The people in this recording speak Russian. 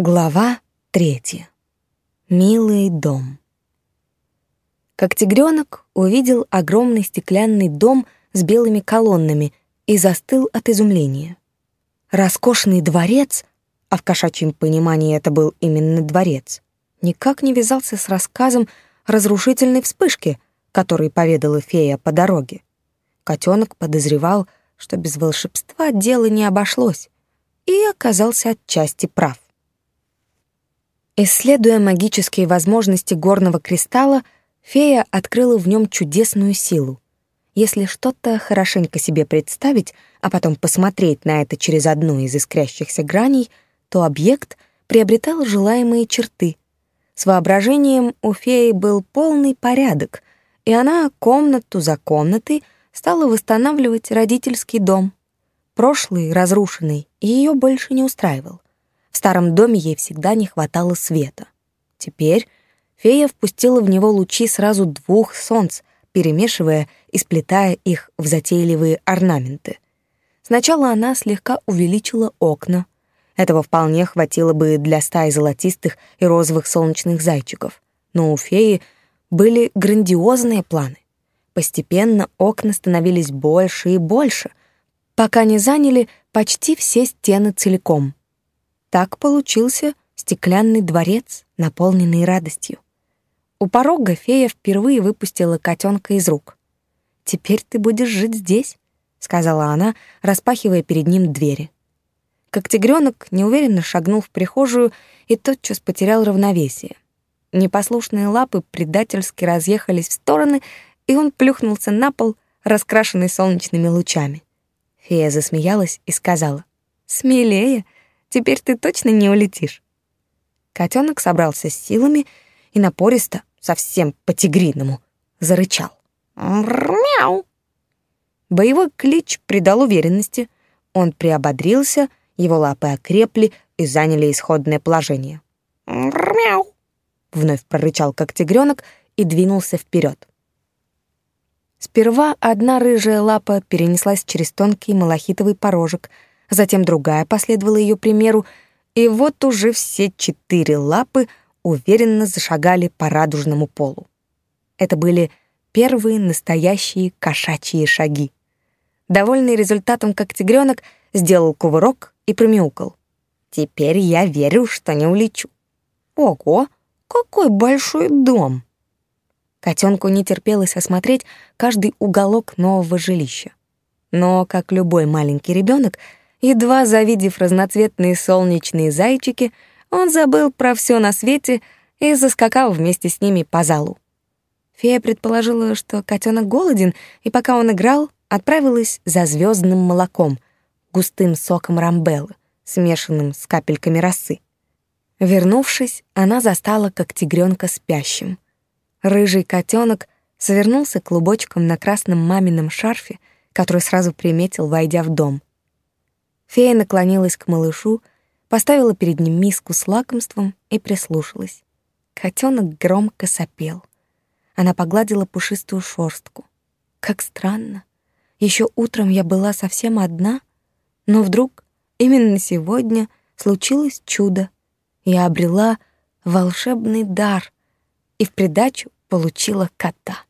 Глава третья. Милый дом. Как тигренок увидел огромный стеклянный дом с белыми колоннами и застыл от изумления. Роскошный дворец, а в кошачьем понимании это был именно дворец, никак не вязался с рассказом разрушительной вспышки, который поведала фея по дороге. Котенок подозревал, что без волшебства дело не обошлось, и оказался отчасти прав. Исследуя магические возможности горного кристалла, фея открыла в нем чудесную силу. Если что-то хорошенько себе представить, а потом посмотреть на это через одну из искрящихся граней, то объект приобретал желаемые черты. С воображением у феи был полный порядок, и она комнату за комнатой стала восстанавливать родительский дом. Прошлый, разрушенный, ее больше не устраивал. В старом доме ей всегда не хватало света. Теперь фея впустила в него лучи сразу двух солнц, перемешивая и сплетая их в затейливые орнаменты. Сначала она слегка увеличила окна. Этого вполне хватило бы для стаи золотистых и розовых солнечных зайчиков. Но у феи были грандиозные планы. Постепенно окна становились больше и больше, пока не заняли почти все стены целиком — так получился стеклянный дворец, наполненный радостью. У порога фея впервые выпустила котенка из рук. «Теперь ты будешь жить здесь», — сказала она, распахивая перед ним двери. Как тигренок неуверенно шагнул в прихожую и тотчас потерял равновесие. Непослушные лапы предательски разъехались в стороны, и он плюхнулся на пол, раскрашенный солнечными лучами. Фея засмеялась и сказала, «Смелее, — Теперь ты точно не улетишь. Котенок собрался с силами и напористо, совсем по-тигриному, зарычал. Мяу. Боевой клич придал уверенности. Он приободрился, его лапы окрепли и заняли исходное положение. Мяу. Вновь прорычал как тигренок и двинулся вперед. Сперва одна рыжая лапа перенеслась через тонкий малахитовый порожек — затем другая последовала ее примеру, и вот уже все четыре лапы уверенно зашагали по радужному полу. Это были первые настоящие кошачьи шаги. Довольный результатом, как тигренок, сделал кувырок и промяукал. «Теперь я верю, что не улечу». «Ого, какой большой дом!» Котенку не терпелось осмотреть каждый уголок нового жилища. Но, как любой маленький ребенок, Едва завидев разноцветные солнечные зайчики, он забыл про все на свете и заскакал вместе с ними по залу. Фея предположила, что котенок голоден, и пока он играл, отправилась за звездным молоком, густым соком рамбеллы, смешанным с капельками росы. Вернувшись, она застала как тигренка спящим. Рыжий котенок свернулся клубочком на красном мамином шарфе, который сразу приметил, войдя в дом. Фея наклонилась к малышу, поставила перед ним миску с лакомством и прислушалась. Котенок громко сопел. Она погладила пушистую шорстку. Как странно. Еще утром я была совсем одна, но вдруг именно сегодня случилось чудо. Я обрела волшебный дар и в придачу получила кота.